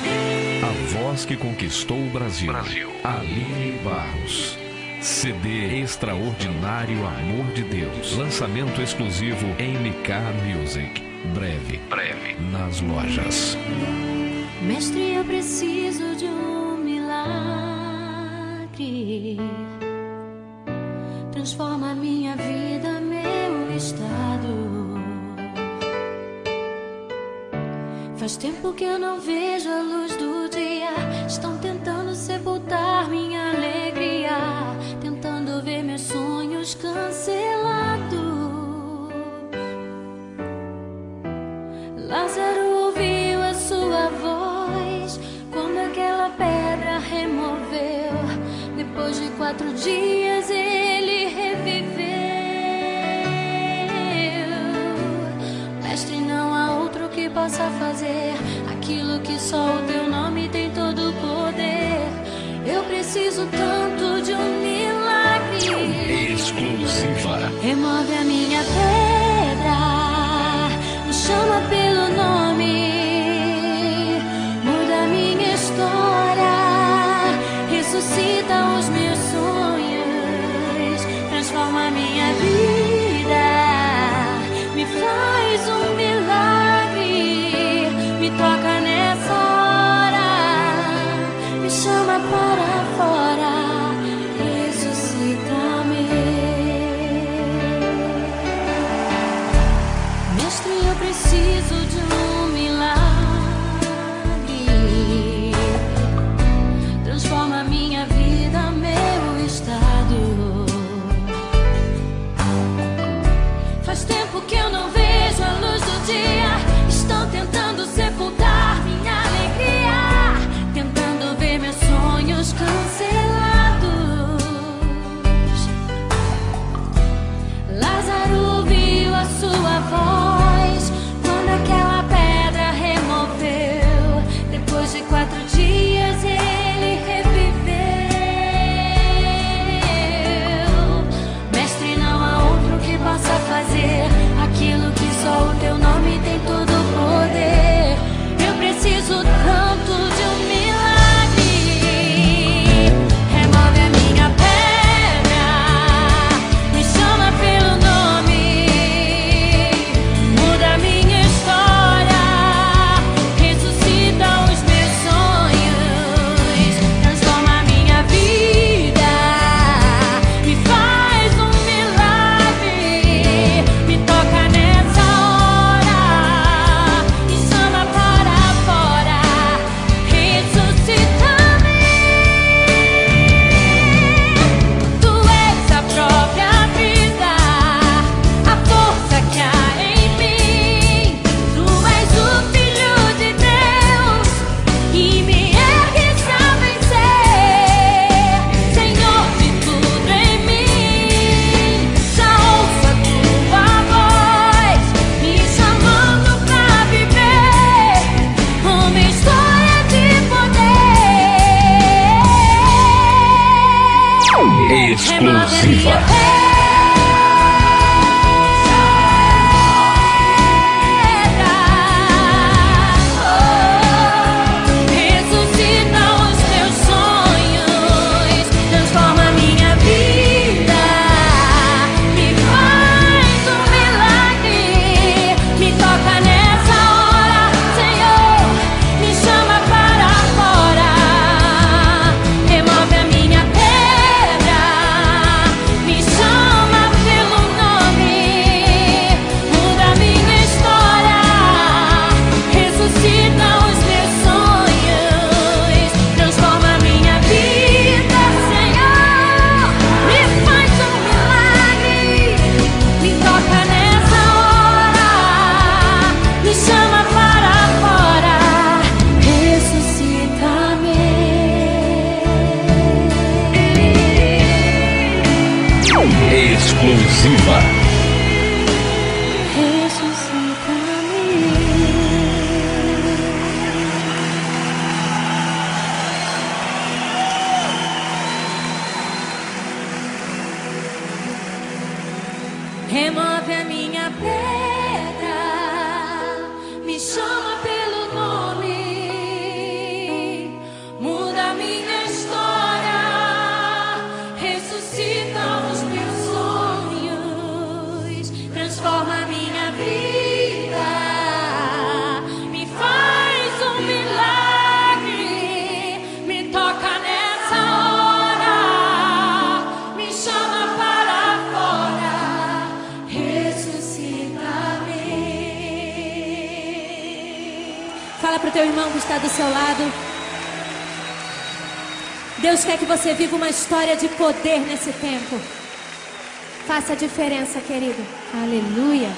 A voz que conquistou o Brasil. Brasil. Aline Barros. CD Extraordinário Amor de Deus. Lançamento exclusivo MK Music. Breve, breve, nas lojas. Mestre, eu preciso de um milagre. Transforma minha vida, meu estado. Faz tempo que eu não vejo a luz do dia. Estão tentando sepultar minha alegria, tentando ver meus sonhos cancelados. Lázaro ouviu a sua voz quando aquela pedra removeu. Depois de quatro dias ele preciso tanto de um milagre. Exclusiva. Remove a minha pedra, me chama pelo nome, muda minha história, ressuscita os meus sonhos, transforma minha vida, me faz um milagre, me toca transforma a minha exclusiva. Exclusiva. Remove a minha pedra, me chama. Falar para o teu irmão que está do seu lado. Deus quer que você viva uma história de poder nesse tempo. Faça a diferença, querido. Aleluia.